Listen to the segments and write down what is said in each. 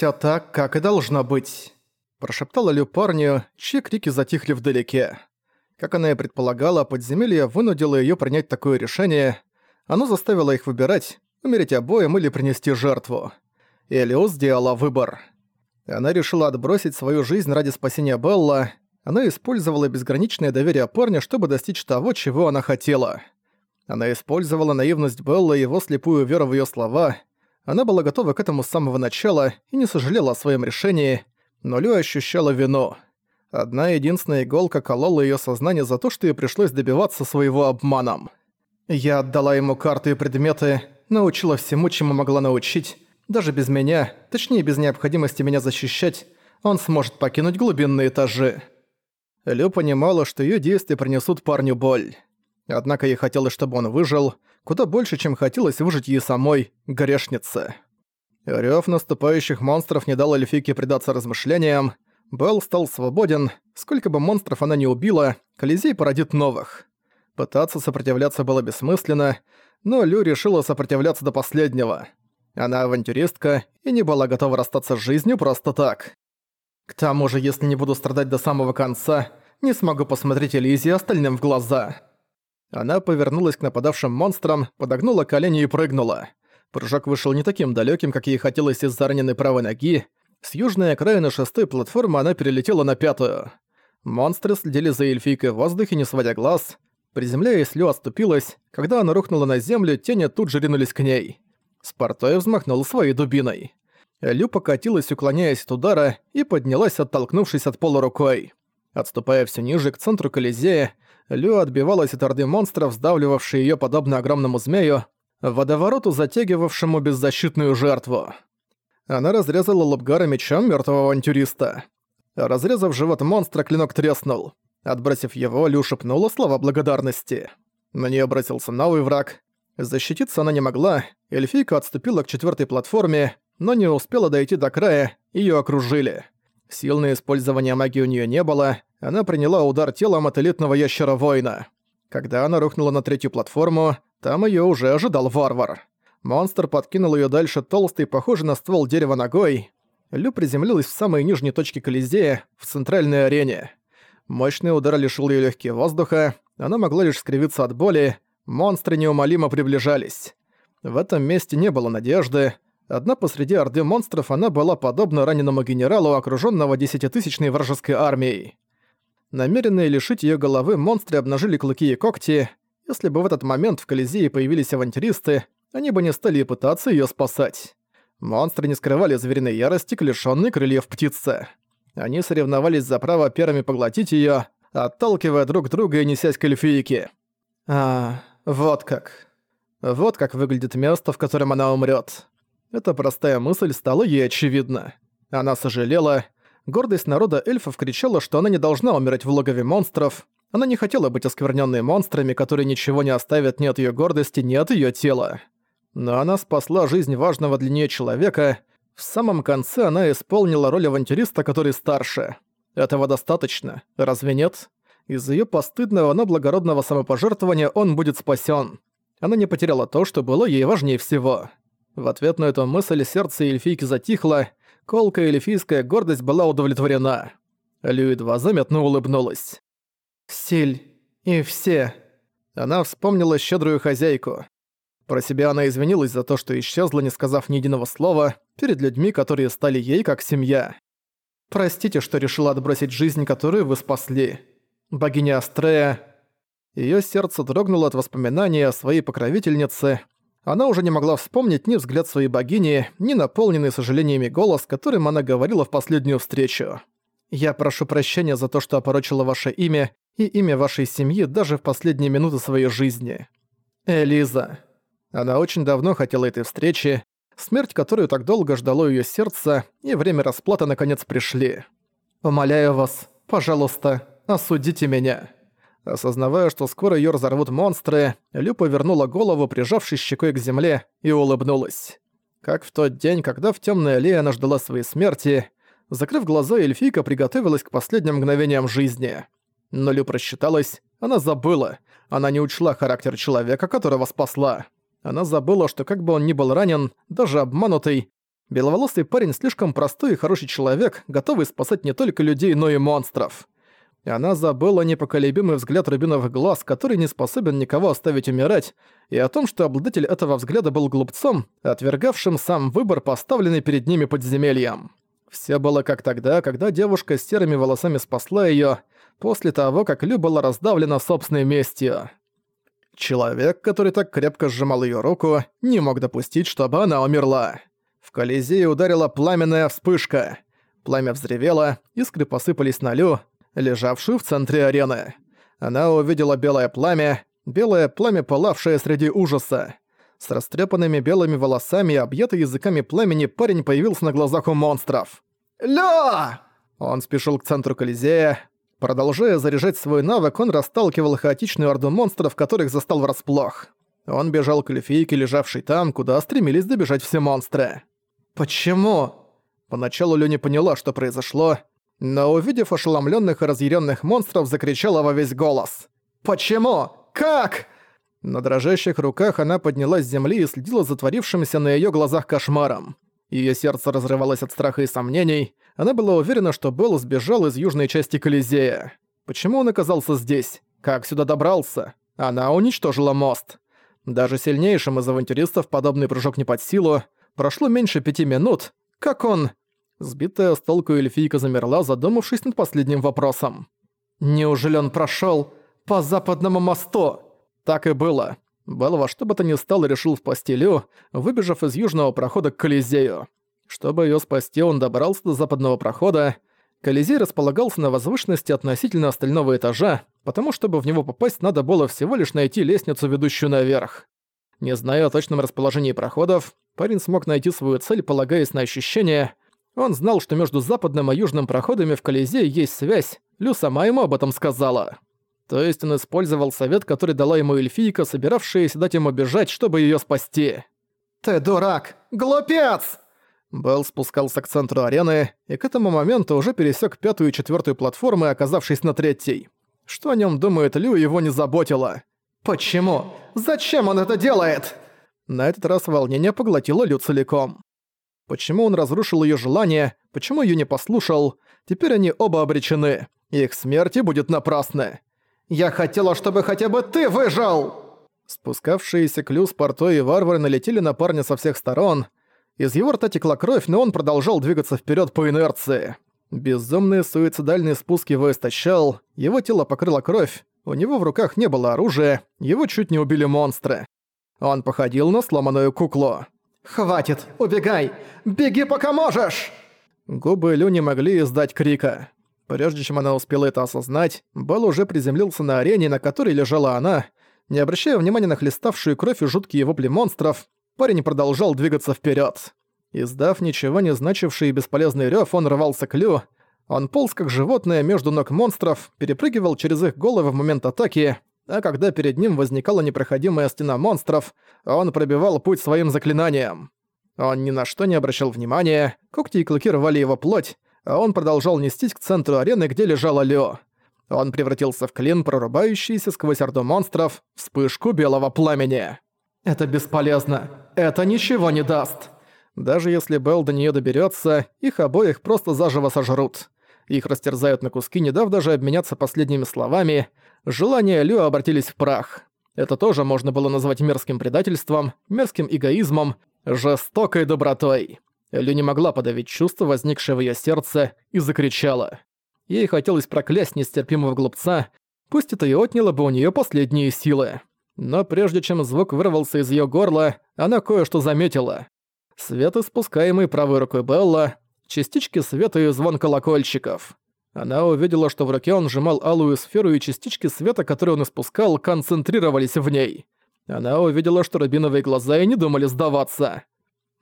«Всё так, как и должно быть», – прошептала Лю парню, чьи крики затихли вдалеке. Как она и предполагала, подземелье вынудило её принять такое решение. Оно заставило их выбирать, умереть обоим или принести жертву. И Элио сделала выбор. Она решила отбросить свою жизнь ради спасения Белла. Она использовала безграничное доверие парня, чтобы достичь того, чего она хотела. Она использовала наивность Белла и его слепую веру в её слова. Она была готова к этому с самого начала и не сожалела о своем решении, но Лю ощущала вину. Одна единственная иголка колола её сознание за то, что ей пришлось добиваться своего обманом. Я отдала ему карты и предметы, научила всему, чему могла научить. Даже без меня, точнее без необходимости меня защищать, он сможет покинуть глубинные этажи. Лю понимала, что её действия принесут парню боль. Однако ей хотелось, чтобы он выжил, куда больше, чем хотелось выжить ей самой, грешнице. Рёв наступающих монстров не дал эльфийке предаться размышлениям, Белл стал свободен, сколько бы монстров она не убила, Колизей породит новых. Пытаться сопротивляться было бессмысленно, но Лю решила сопротивляться до последнего. Она авантюристка и не была готова расстаться с жизнью просто так. К тому же, если не буду страдать до самого конца, не смогу посмотреть Элизе остальным в глаза. Она повернулась к нападавшим монстрам, подогнула колени и прыгнула. Прыжок вышел не таким далеким, как ей хотелось из-за раненой правой ноги, с южной окраины шестой платформы она перелетела на пятую. Монстры следили за эльфийкой в воздухе, не сводя глаз. Приземляясь, Лю отступилась. Когда она рухнула на землю, тени тут же ринулись к ней. Спартой взмахнул своей дубиной. Лю покатилась, уклоняясь от удара, и поднялась, оттолкнувшись от пола рукой. Отступая все ниже, к центру Колизея, Лю отбивалась от орды монстров, сдавливавшей ее подобно огромному змею, водовороту, затягивавшему беззащитную жертву. Она разрезала Лобгара мечом мертвого авантюриста. Разрезав живот монстра, клинок треснул. Отбросив его, Лю шепнула слова благодарности. На нее обратился новый враг. Защититься она не могла, эльфийка отступила к четвертой платформе, но не успела дойти до края, ее окружили. Сил на использование магии у нее не было, она приняла удар телом от элитного ящера-воина. Когда она рухнула на третью платформу, там ее уже ожидал варвар. Монстр подкинул ее дальше толстый, похожий на ствол дерева ногой. Лю приземлилась в самой нижней точке Колизея, в центральной арене. Мощный удар лишил ее легкие воздуха, она могла лишь скривиться от боли, монстры неумолимо приближались. В этом месте не было надежды. Одна посреди орды монстров она была подобна раненому генералу, окружённого десятитысячной вражеской армией. Намеренные лишить ее головы, монстры обнажили клыки и когти. Если бы в этот момент в Колизее появились авантюристы, они бы не стали пытаться её спасать. Монстры не скрывали звериной ярости к лишённой крыльев птице. Они соревновались за право первыми поглотить её, отталкивая друг друга и несясь к эльфийке. А, вот как. Вот как выглядит место, в котором она умрёт. Эта простая мысль стала ей очевидна. Она сожалела. Гордость народа эльфов кричала, что она не должна умереть в логове монстров. Она не хотела быть осквернённой монстрами, которые ничего не оставят ни от её гордости, ни от её тела. Но она спасла жизнь важного для нее человека. В самом конце она исполнила роль авантюриста, который старше. Этого достаточно, разве нет? Из-за ее постыдного, но благородного самопожертвования он будет спасен. Она не потеряла то, что было ей важнее всего. В ответ на эту мысль сердце эльфийки затихло, колкая эльфийская гордость была удовлетворена. Лю едва заметно улыбнулась. «Силь и все». Она вспомнила щедрую хозяйку. Про себя она извинилась за то, что исчезла, не сказав ни единого слова, перед людьми, которые стали ей как семья. «Простите, что решила отбросить жизнь, которую вы спасли. Богиня Астрея...» Её сердце дрогнуло от воспоминания о своей покровительнице. Она уже не могла вспомнить ни взгляд своей богини, ни наполненный сожалениями голос, которым она говорила в последнюю встречу. «Я прошу прощения за то, что опорочила ваше имя и имя вашей семьи даже в последние минуты своей жизни. Элиза». Она очень давно хотела этой встречи, смерть, которую так долго ждало её сердце, и время расплаты наконец пришли. «Умоляю вас, пожалуйста, осудите меня». Осознавая, что скоро её разорвут монстры, Лю повернула голову, прижавшись щекой к земле, и улыбнулась. Как в тот день, когда в тёмной аллее она ждала своей смерти, закрыв глаза, эльфийка приготовилась к последним мгновениям жизни. Но Лю просчиталась, она забыла, она не учла характер человека, которого спасла. Она забыла, что как бы он ни был ранен, даже обманутый, Беловолосый парень слишком простой и хороший человек, готовый спасать не только людей, но и монстров. Она забыла непоколебимый взгляд рубиновых глаз, который не способен никого оставить умирать, и о том, что обладатель этого взгляда был глупцом, отвергавшим сам выбор, поставленный перед ними подземельем. Все было как тогда, когда девушка с серыми волосами спасла её, после того, как Лю была раздавлена собственной местью. Человек, который так крепко сжимал её руку, не мог допустить, чтобы она умерла. В Колизее ударила пламенная вспышка. Пламя взревело, искры посыпались на Лю, лежавшую в центре арены. Она увидела белое пламя, белое пламя, пылавшее среди ужаса. С растрепанными белыми волосами и объятый языками пламени парень появился на глазах у монстров. «Ля!» Он спешил к центру Колизея. Продолжая заряжать свой навык, он расталкивал хаотичную орду монстров, которых застал врасплох. Он бежал к эльфийке, лежавшей там, куда стремились добежать все монстры. «Почему?» Поначалу Лю не поняла, что произошло, но увидев ошеломленных и разъяренных монстров, закричала во весь голос. «Почему? Как?» На дрожащих руках она поднялась с земли и следила за творившимся на ее глазах кошмаром. Ее сердце разрывалось от страха и сомнений. Она была уверена, что Белл сбежал из южной части Колизея. Почему он оказался здесь? Как сюда добрался? Она уничтожила мост. Даже сильнейшим из авантюристов подобный прыжок не под силу. Прошло меньше пяти минут. Как он... Сбитая с толку эльфийка замерла, задумавшись над последним вопросом. «Неужели он прошёл по западному мосту?» Так и было. Во что бы то ни стало решил спасти Лю, выбежав из южного прохода к Колизею. Чтобы её спасти, он добрался до западного прохода. Колизей располагался на возвышенности относительно остального этажа, потому чтобы в него попасть надо было всего лишь найти лестницу, ведущую наверх. Не зная о точном расположении проходов, парень смог найти свою цель, полагаясь на ощущения, он знал, что между западным и южным проходами в Колизее есть связь, Лю сама ему об этом сказала. То есть он использовал совет, который дала ему эльфийка, собиравшаяся дать ему бежать, чтобы её спасти. «Ты дурак! Глупец!» Белл спускался к центру арены и к этому моменту уже пересек пятую и четвертую платформы, оказавшись на третьей. Что о нем думает Лю, его не заботило. «Почему? Зачем он это делает?» На этот раз волнение поглотило Лю целиком. Почему он разрушил ее желание, почему ее не послушал, теперь они оба обречены. Их смерти будет напрасны. «Я хотела, чтобы хотя бы ты выжил!» Спускавшиеся клюз, портой и варвары налетели на парня со всех сторон. Из его рта текла кровь, но он продолжал двигаться вперед по инерции. Безумный суицидальный спуск его истощал, его тело покрыло кровь, у него в руках не было оружия, его чуть не убили монстры. Он походил на сломанную куклу. «Хватит! Убегай! Беги, пока можешь!» Губы Лю не могли издать крика. Прежде чем она успела это осознать, Белл уже приземлился на арене, на которой лежала она. Не обращая внимания на хлеставшую кровь и жуткие вопли монстров, парень продолжал двигаться вперед. Издав ничего не значивший и бесполезный рёв, он рвался к Лю. Он полз как животное между ног монстров, перепрыгивал через их головы в момент атаки, а когда перед ним возникала непроходимая стена монстров, он пробивал путь своим заклинанием. Он ни на что не обращал внимания, когти и клыки рвали его плоть, а он продолжал нестись к центру арены, где лежала Лё. Он превратился в клин, прорубающийся сквозь орду монстров, вспышку белого пламени. «Это бесполезно. Это ничего не даст». Даже если Белл до неё доберётся, их обоих просто заживо сожрут. Их растерзают на куски, не дав даже обменяться последними словами, желания Лю обратились в прах. Это тоже можно было назвать мерзким предательством, мерзким эгоизмом, жестокой добротой. Лю не могла подавить чувство, возникшее в её сердце, и закричала. Ей хотелось проклясть нестерпимого глупца, пусть это и отняло бы у неё последние силы. Но прежде чем звук вырвался из её горла, она кое-что заметила. Свет, испускаемый правой рукой Белла, частички света и звон колокольчиков. Она увидела, что в руке он сжимал алую сферу, и частички света, которые он испускал, концентрировались в ней. Она увидела, что рубиновые глаза и не думали сдаваться.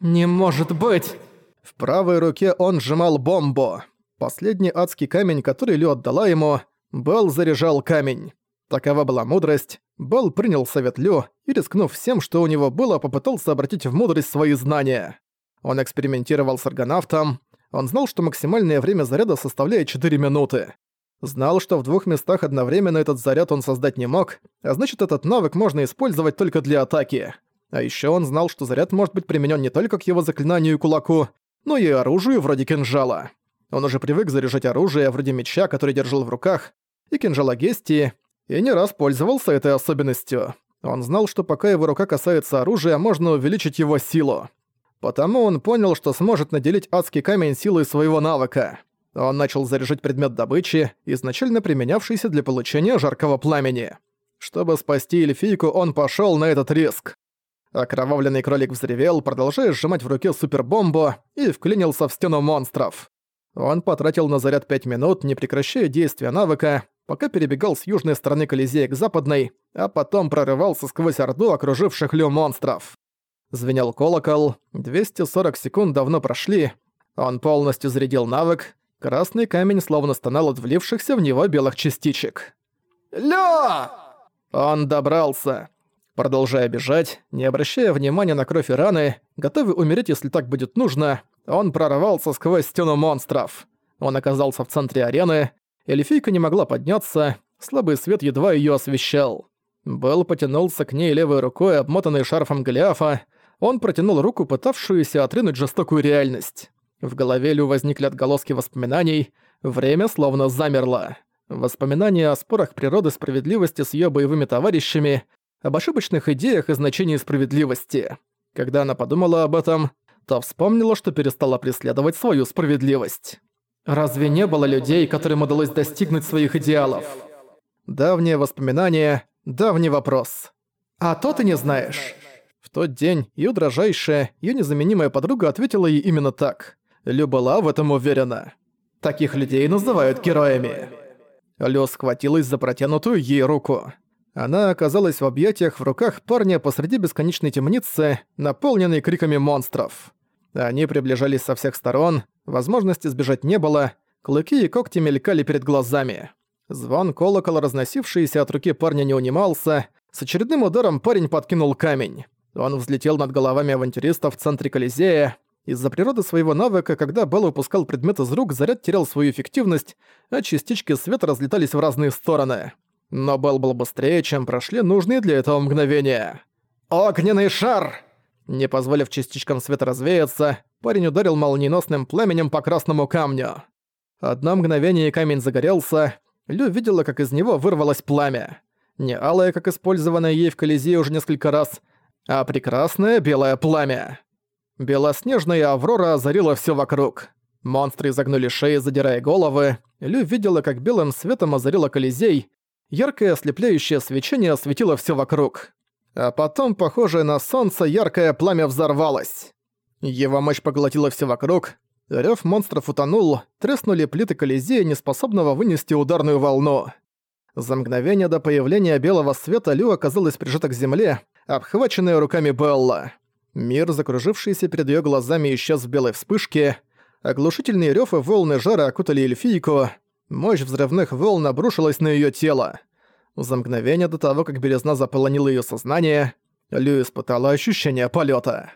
«Не может быть!» В правой руке он сжимал бомбу. Последний адский камень, который Лю отдала ему, Белл заряжал камень. Такова была мудрость. Белл принял совет Лю и, рискнув всем, что у него было, попытался обратить в мудрость свои знания. Он экспериментировал с аргонавтом, он знал, что максимальное время заряда составляет 4 минуты. Знал, что в двух местах одновременно этот заряд он создать не мог, а значит этот навык можно использовать только для атаки. А еще он знал, что заряд может быть применен не только к его заклинанию и кулаку, но и оружию вроде кинжала. Он уже привык заряжать оружие вроде меча, который держал в руках, и кинжала Гестии, и не раз пользовался этой особенностью. Он знал, что пока его рука касается оружия, можно увеличить его силу. Потому он понял, что сможет наделить адский камень силой своего навыка. Он начал заряжать предмет добычи, изначально применявшийся для получения жаркого пламени. Чтобы спасти эльфийку, он пошёл на этот риск. Окровавленный кролик взревел, продолжая сжимать в руке супербомбу, и вклинился в стену монстров. Он потратил на заряд 5 минут, не прекращая действия навыка, пока перебегал с южной стороны Колизея к западной, а потом прорывался сквозь орду окруживших Лю монстров. Звенел колокол, 240 секунд давно прошли, он полностью зарядил навык, красный камень словно стонал от влившихся в него белых частичек. «Лё!» Он добрался. Продолжая бежать, не обращая внимания на кровь и раны, готовый умереть, если так будет нужно, он прорвался сквозь стену монстров. Он оказался в центре арены, эльфийка не могла подняться, слабый свет едва её освещал. Белл потянулся к ней левой рукой, обмотанной шарфом Голиафа. Он протянул руку, пытавшуюся отринуть жестокую реальность. В голове Лю возникли отголоски воспоминаний, время словно замерло. Воспоминания о спорах природы справедливости с её боевыми товарищами, об ошибочных идеях и значении справедливости. Когда она подумала об этом, то вспомнила, что перестала преследовать свою справедливость. Разве не было людей, которым удалось достигнуть своих идеалов? Давнее воспоминание, давний вопрос. А то ты не знаешь. Тот день её дрожайшая, её незаменимая подруга ответила ей именно так. Лю была в этом уверена. Таких людей называют героями. Лю схватилась за протянутую ей руку. Она оказалась в объятиях в руках парня посреди бесконечной темницы, наполненной криками монстров. Они приближались со всех сторон, возможности сбежать не было, клыки и когти мелькали перед глазами. Звон колокола, разносившийся от руки парня, не унимался. С очередным ударом парень подкинул камень. Он взлетел над головами авантюристов в центре Колизея. Из-за природы своего навыка, когда Белл выпускал предмет из рук, заряд терял свою эффективность, а частички света разлетались в разные стороны. Но Белл был быстрее, чем прошли нужные для этого мгновения. «Огненный шар!» Не позволив частичкам света развеяться, парень ударил молниеносным пламенем по красному камню. Одно мгновение камень загорелся, Лю видела, как из него вырвалось пламя. Не алое, как использованное ей в Колизее уже несколько раз, а прекрасное белое пламя. Белоснежная Аврора озарила все вокруг. Монстры изогнули шеи, задирая головы. Лю видела, как белым светом озарила Колизей. Яркое ослепляющее свечение осветило все вокруг а потом, похожее на солнце, яркое пламя взорвалось. Его мощь поглотила все вокруг, рёв монстров утонул, треснули плиты Колизея, неспособного вынести ударную волну. За мгновение до появления белого света Лю оказалась прижата к земле, обхваченная руками Белла. Мир, закружившийся перед её глазами, исчез в белой вспышке. Оглушительные рёв и волны жара окутали эльфийку. Мощь взрывных волн обрушилась на её тело. За мгновение до того, как белизна заполонила её сознание, Лю испытала ощущение полёта.